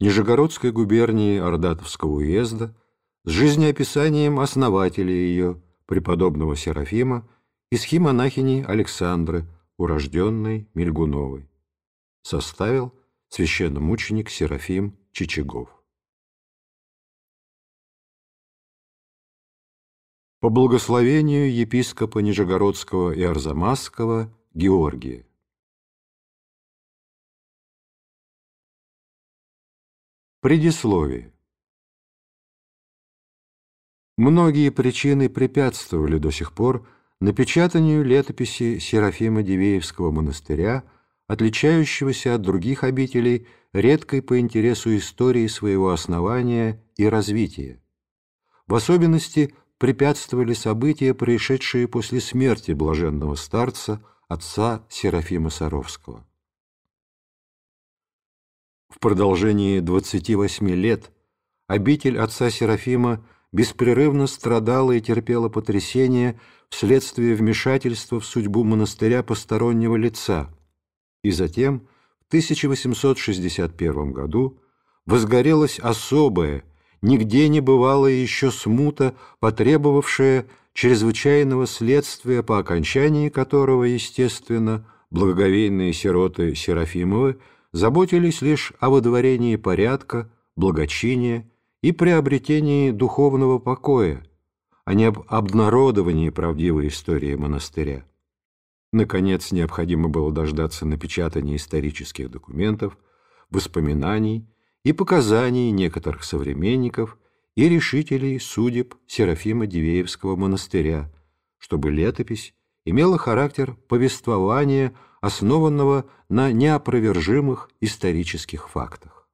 Нижегородской губернии Ордатовского уезда с жизнеописанием основателя ее, преподобного Серафима, и схимонахини Александры, урожденной Мельгуновой. Составил священномученик Серафим Чичагов. По благословению епископа Нижегородского и Арзамасского Георгия. Предисловие. Многие причины препятствовали до сих пор напечатанию летописи Серафима Дивеевского монастыря, отличающегося от других обителей редкой по интересу истории своего основания и развития. В особенности препятствовали события, происшедшие после смерти блаженного старца, отца Серафима Саровского. В продолжении 28 лет обитель отца Серафима беспрерывно страдала и терпела потрясения вследствие вмешательства в судьбу монастыря постороннего лица, и затем в 1861 году возгорелась особая, нигде не бывалая еще смута, потребовавшая чрезвычайного следствия, по окончании которого, естественно, благоговейные сироты Серафимовы заботились лишь о водворении порядка, благочиния и приобретении духовного покоя, а не об обнародовании правдивой истории монастыря. Наконец, необходимо было дождаться напечатания исторических документов, воспоминаний и показаний некоторых современников и решителей судеб Серафима Дивеевского монастыря, чтобы летопись имела характер повествования основанного на неопровержимых исторических фактах.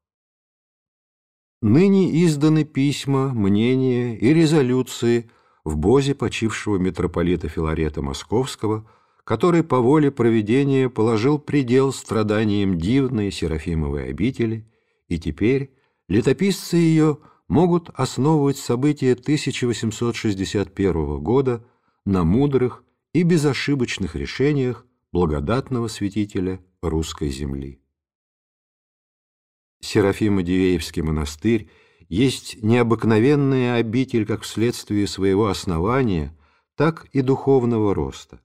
Ныне изданы письма, мнения и резолюции в бозе почившего митрополита Филарета Московского, который по воле проведения положил предел страданиям дивной Серафимовой обители, и теперь летописцы ее могут основывать события 1861 года на мудрых и безошибочных решениях благодатного святителя русской земли. Серафимо-Дивеевский монастырь есть необыкновенная обитель как вследствие своего основания, так и духовного роста.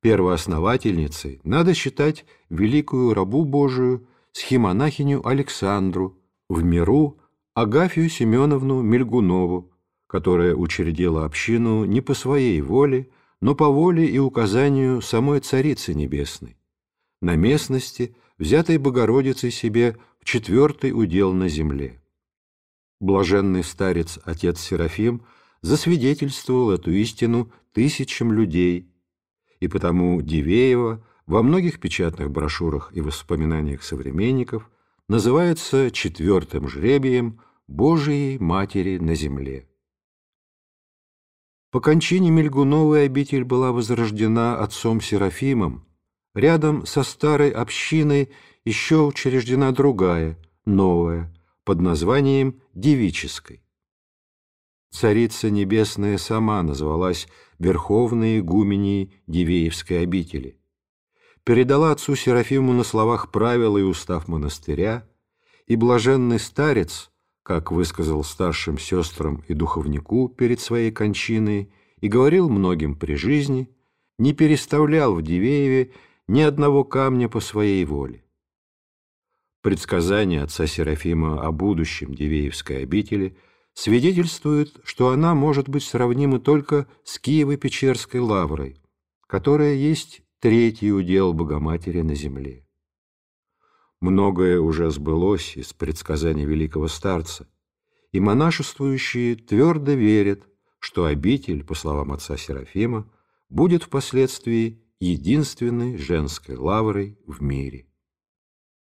Первоосновательницей надо считать великую рабу Божию схимонахиню Александру, в миру Агафью Семеновну Мельгунову, которая учредила общину не по своей воле, но по воле и указанию самой Царицы Небесной, на местности, взятой Богородицей себе в четвертый удел на земле. Блаженный старец отец Серафим засвидетельствовал эту истину тысячам людей, и потому Дивеева во многих печатных брошюрах и воспоминаниях современников называется четвертым жребием Божией Матери на земле. По кончине Мельгуновой обитель была возрождена отцом Серафимом. Рядом со старой общиной еще учреждена другая, новая, под названием Девической. Царица Небесная сама назвалась Верховной Игуменей Дивеевской обители. Передала отцу Серафиму на словах правила и устав монастыря, и блаженный старец – как высказал старшим сестрам и духовнику перед своей кончиной и говорил многим при жизни, не переставлял в Дивееве ни одного камня по своей воле. Предсказание отца Серафима о будущем Дивеевской обители свидетельствует, что она может быть сравнима только с Киево-Печерской лаврой, которая есть третий удел Богоматери на земле. Многое уже сбылось из предсказаний великого старца, и монашествующие твердо верят, что обитель, по словам отца Серафима, будет впоследствии единственной женской лаврой в мире.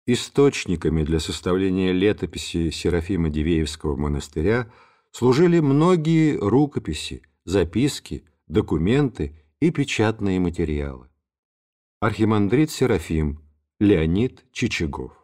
Источниками для составления летописи Серафима Дивеевского монастыря служили многие рукописи, записки, документы и печатные материалы. Архимандрит Серафим Леонид Чичагов